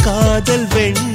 காதல் வெண்